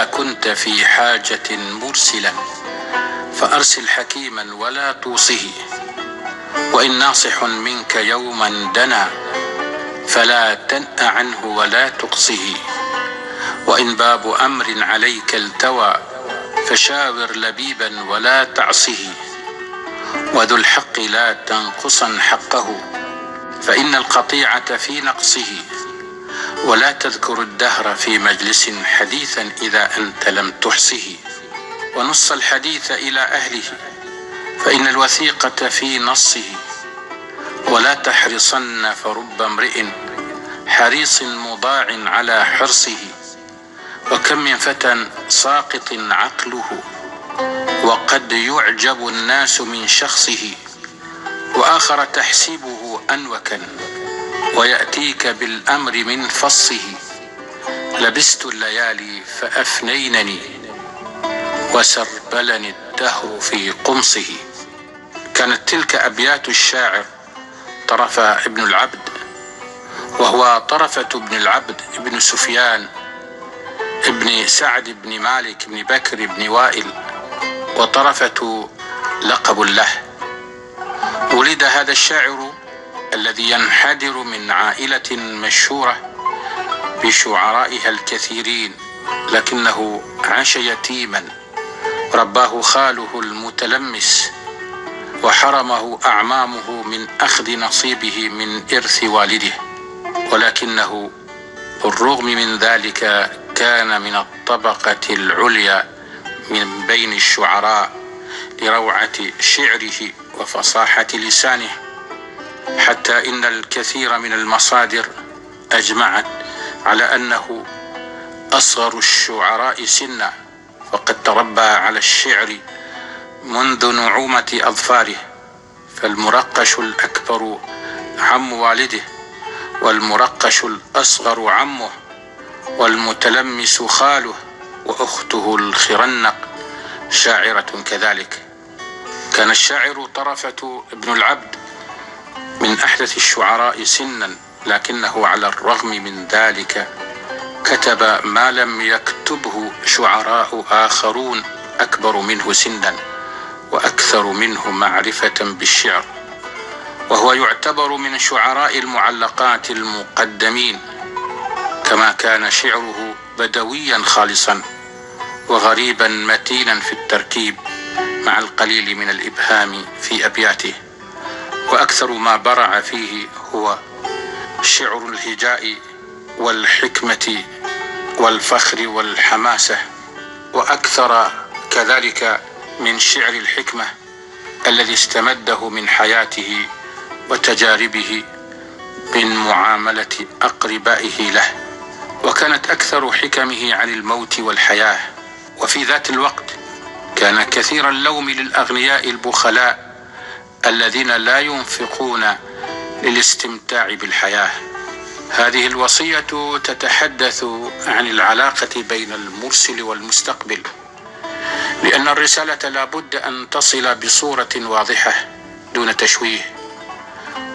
إذا كنت في حاجة مرسلا فأرسل حكيما ولا توصه وإن ناصح منك يوما دنا فلا تنأ عنه ولا تقصه. وإن باب أمر عليك التوى فشاور لبيبا ولا تعصه. وذو الحق لا تنقصا حقه فإن القطيعة في نقصه. ولا تذكر الدهر في مجلس حديثا إذا أنت لم تحصه. ونص الحديث إلى أهله. فإن الوثيقة في نصه. ولا تحرصن فرب امرئ حريص مضاع على حرصه. وكم من فتى ساقط عقله. وقد يعجب الناس من شخصه. وآخر تحسبه انوكا. ويأتيك بالأمر من فصه. لبست الليالي فأفنينني وسربلني الدهر في قمصه. كانت تلك أبيات الشاعر طرف ابن العبد وهو طرفة ابن العبد ابن سفيان ابن سعد بن مالك بن بكر بن وائل وطرفة لقب له. ولد هذا الشاعر الذي ينحدر من عائلة مشهورة بشعرائها الكثيرين لكنه عاش يتيما. رباه خاله المتلمس وحرمه أعمامه من أخذ نصيبه من إرث والده. ولكنه بالرغم من ذلك كان من الطبقة العليا من بين الشعراء لروعة شعره وفصاحة لسانه. حتى إن الكثير من المصادر أجمعت على أنه أصغر الشعراء سنا وقد تربى على الشعر منذ نعومة أظفاره فالمرقش الأكبر عم والده والمرقش الأصغر عمه والمتلمس خاله وأخته الخرنق شاعرة كذلك. كان الشاعر طرفة ابن العبد من أحدث الشعراء سنا لكنه على الرغم من ذلك كتب ما لم يكتبه شعراء آخرون أكبر منه سنا وأكثر منه معرفة بالشعر. وهو يعتبر من شعراء المعلقات المقدمين كما كان شعره بدويا خالصا وغريبا متينا في التركيب مع القليل من الإبهام في أبياته. وأكثر ما برع فيه هو شعر الهجاء والحكمة والفخر والحماسة وأكثر كذلك من شعر الحكمة الذي استمده من حياته وتجاربه من معاملة أقربائه له وكانت أكثر حكمه عن الموت والحياة. وفي ذات الوقت كان كثير اللوم للأغنياء البخلاء الذين لا ينفقون للاستمتاع بالحياة. هذه الوصية تتحدث عن العلاقة بين المرسل والمستقبل لأن الرسالة لا بد أن تصل بصورة واضحة دون تشويه.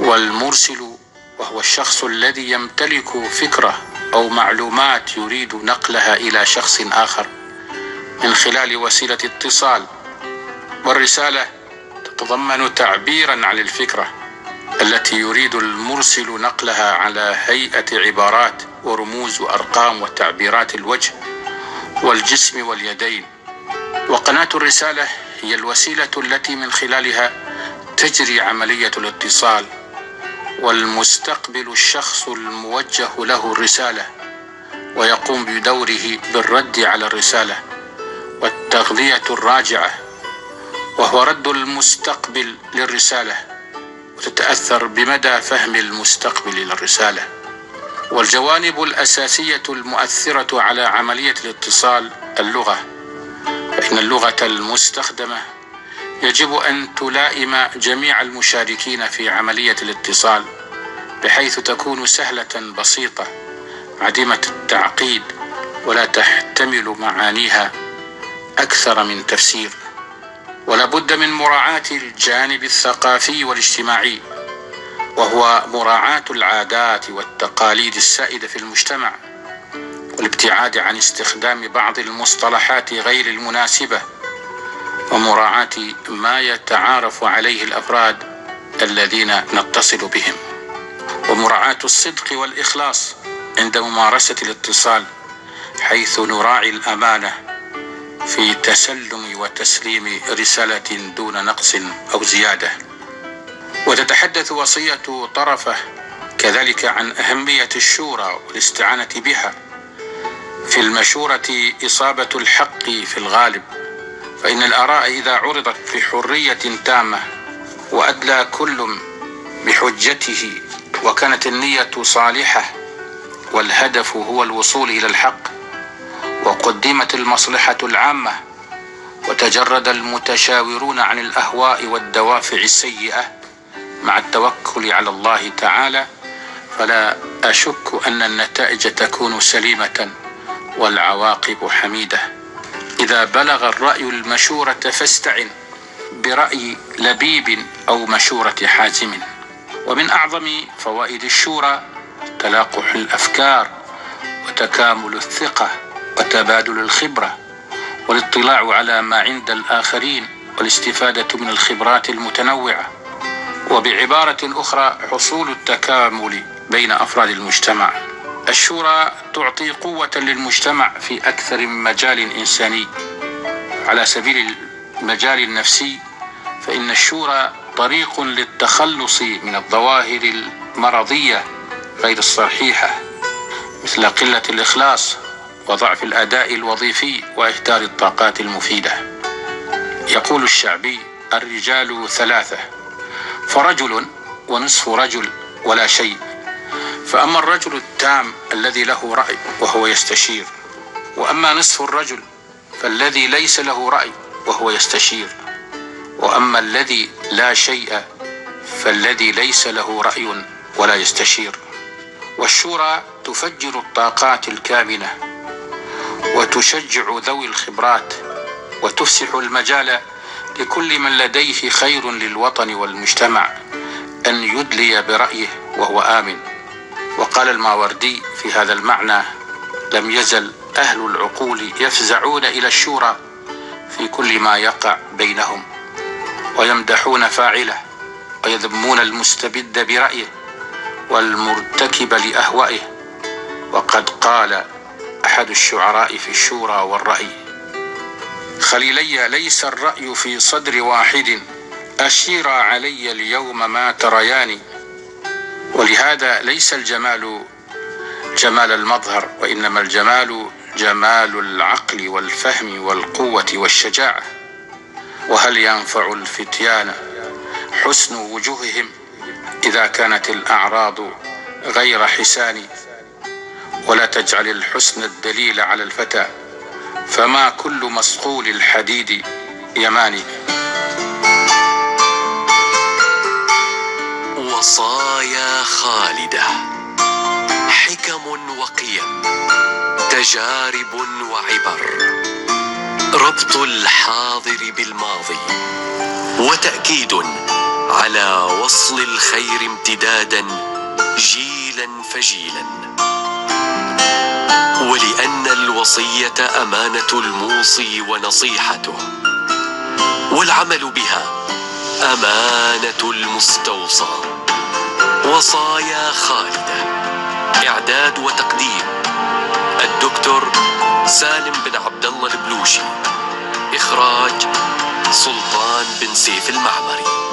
والمرسل وهو الشخص الذي يمتلك فكرة أو معلومات يريد نقلها إلى شخص آخر. من خلال وسيلة اتصال والرسالة تتضمن تعبيرا عن الفكرة التي يريد المرسل نقلها على هيئة عبارات ورموز وأرقام وتعبيرات الوجه والجسم واليدين. وقناة الرسالة هي الوسيلة التي من خلالها تجري عملية الاتصال والمستقبل الشخص الموجه له الرسالة ويقوم بدوره بالرد على الرسالة والتغذية الراجعة. وهو رد المستقبل للرسالة وتتأثر بمدى فهم المستقبل للرسالة. والجوانب الأساسية المؤثرة على عملية الاتصال اللغة. فإن اللغة المستخدمة يجب أن تلائم جميع المشاركين في عملية الاتصال بحيث تكون سهلة بسيطة عديمة التعقيد ولا تحتمل معانيها أكثر من تفسير. ولا بد من مراعاة الجانب الثقافي والاجتماعي وهو مراعاة العادات والتقاليد السائدة في المجتمع والابتعاد عن استخدام بعض المصطلحات غير المناسبة ومراعاة ما يتعارف عليه الأفراد الذين نتصل بهم. ومراعاة الصدق والإخلاص عند ممارسة الاتصال حيث نراعي الأمانة في تسلم وتسليم رسالة دون نقص أو زيادة. وتتحدث وصية طرفة كذلك عن أهمية الشورى والاستعانة بها. في المشورة إصابة الحق في الغالب فإن الآراء إذا عرضت بحرية تامة وأدلى كل بحجته وكانت النية صالحة والهدف هو الوصول إلى الحق وقدمت المصلحة العامة وتجرد المتشاورون عن الأهواء والدوافع السيئة مع التوكل على الله تعالى فلا أشك أن النتائج تكون سليمة والعواقب حميدة. إذا بلغ الرأي المشورة فاستعن برأي لبيب أو مشورة حازم. ومن أعظم فوائد الشورى تلاقح الأفكار وتكامل الثقة وتبادل الخبرة والاطلاع على ما عند الآخرين والاستفادة من الخبرات المتنوعة. وبعبارة أخرى حصول التكامل بين أفراد المجتمع. الشورى تعطي قوة للمجتمع في أكثر من مجال إنساني. على سبيل المجال النفسي فإن الشورى طريق للتخلص من الظواهر المرضية غير الصحيحة مثل قلة الإخلاص وضعف الأداء الوظيفي وإهدار الطاقات المفيدة. يقول الشعبي الرجال ثلاثة فرجل ونصف رجل ولا شيء. فأما الرجل التام الذي له رأي وهو يستشير وأما نصف الرجل فالذي ليس له رأي وهو يستشير. وأما الذي لا شيء فالذي ليس له رأي ولا يستشير. والشورى تفجر الطاقات الكامنة. وتشجع ذوي الخبرات وتفسح المجال لكل من لديه خير للوطن والمجتمع أن يدلي برأيه وهو آمن. وقال الماوردي في هذا المعنى لم يزل أهل العقول يفزعون إلى الشورى في كل ما يقع بينهم ويمدحون فاعله ويذمون المستبد برأيه والمرتكب لأهوائه وقد قال أحد الشعراء في الشورى والرأي. خليلي ليس الرأي في صدر واحد. أشير علي اليوم ما ترياني ولهذا ليس الجمال جمال المظهر وإنما الجمال جمال العقل والفهم والقوة والشجاعة. وهل ينفع الفتيان حسن وجوههم إذا كانت الأعراض غير حسان؟ ولا تجعل الحسن الدليل على الفتى فما كل مصقول الحديد يماني وصايا خالدة حكم وقيم تجارب وعبر ربط الحاضر بالماضي وتأكيد على وصل الخير امتدادا جيلا فجيلا. ولان الوصية أمانة الموصي ونصيحته والعمل بها أمانة المستوصى وصايا خالدة إعداد وتقديم الدكتور سالم بن عبد الله البلوشي إخراج سلطان بن سيف المعمري.